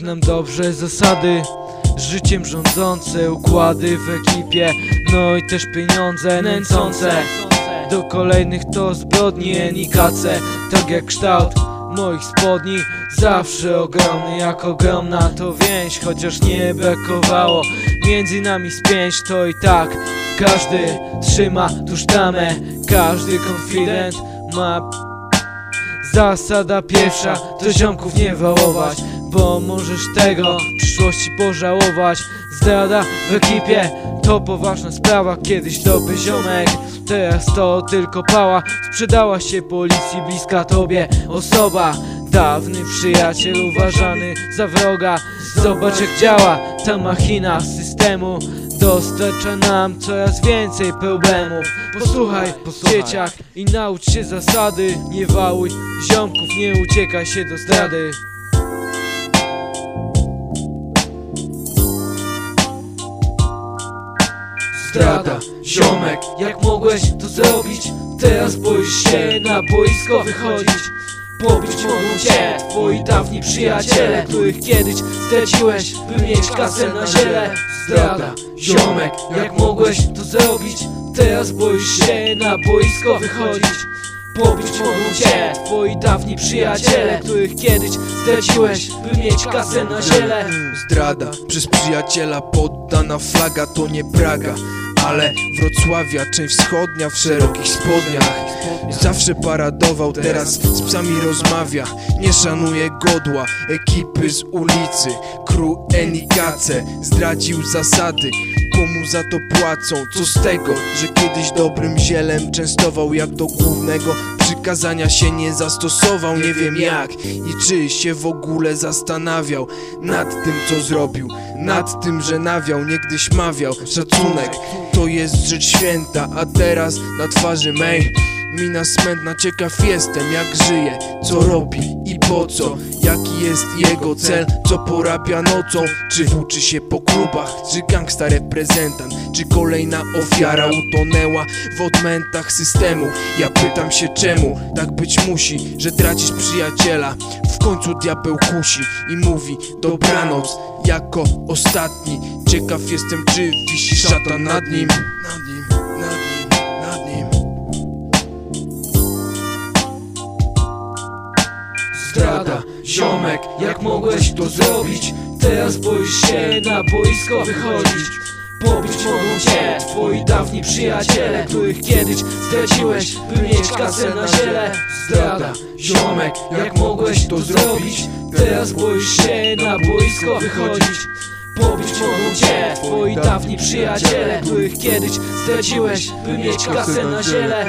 Znam dobrze zasady. Życiem rządzące układy w ekipie. No i też pieniądze nęcące. Do kolejnych to zbrodni enikace Tak jak kształt moich spodni. Zawsze ogromny jak ogromna to więź. Chociaż nie brakowało między nami spięć To i tak każdy trzyma tuż tamę. Każdy konfident ma. Zasada pierwsza to ziomków nie wałować Bo możesz tego w przyszłości pożałować. Zdrada w ekipie to poważna sprawa. Kiedyś dobry ziomek, teraz to tylko pała. Sprzedała się policji bliska tobie osoba. Dawny przyjaciel uważany za wroga. Zobacz jak działa ta machina systemu. Dostarcza nam coraz więcej problemów. Posłuchaj, dzieciak i naucz się zasady. Nie wałuj ziomków, nie uciekaj się do zdrady Zdrada, ziomek, jak mogłeś to zrobić? Teraz boisz się na boisko wychodzić. Pobić mogą cię twoi dawni przyjaciele Których kiedyś straciłeś, by mieć kasę na ziele. Zdrada, ziomek, jak mogłeś to zrobić? Teraz boisz się na boisko wychodzić. Pobić mogą cię twoi dawni przyjaciele Których kiedyś straciłeś, by mieć kasę na ziele. Zdrada przez przyjaciela poddana flaga to nie Praga ale Wrocławia, część wschodnia w szerokich spodniach. Zawsze paradował, teraz z psami rozmawia. Nie szanuje godła, ekipy z ulicy Kru Enikace zdradził zasady Komu za to płacą? Co z tego, że kiedyś dobrym zielem częstował jak do głównego przykazania się nie zastosował. Nie wiem jak i czy się w ogóle zastanawiał Nad tym co zrobił, nad tym, że nawiał Niegdyś mawiał, szacunek to jest rzecz święta A teraz na twarzy mej Mina smętna, ciekaw jestem jak żyje Co robi i po co. Jaki jest jego cel Co porabia nocą? Czy włóczy się po klubach Czy gangsta reprezentant? Czy kolejna ofiara utonęła W odmętach systemu? Ja pytam się czemu Tak być musi Że tracisz przyjaciela? W końcu diabeł kusi I mówi dobranoc. Jako ostatni Ciekaw jestem czy wisi szatan nad nim ziomek, jak mogłeś to zrobić? Teraz boisz się na boisko wychodzić Pobić mogą cię twoi dawni przyjaciele Których kiedyś straciłeś, by mieć kasę na ziele Zdrada, ziomek, jak mogłeś to zrobić? Teraz boisz się na boisko wychodzić Pobić mogą cię twoi dawni przyjaciele Których kiedyś straciłeś, by mieć kasę na ziele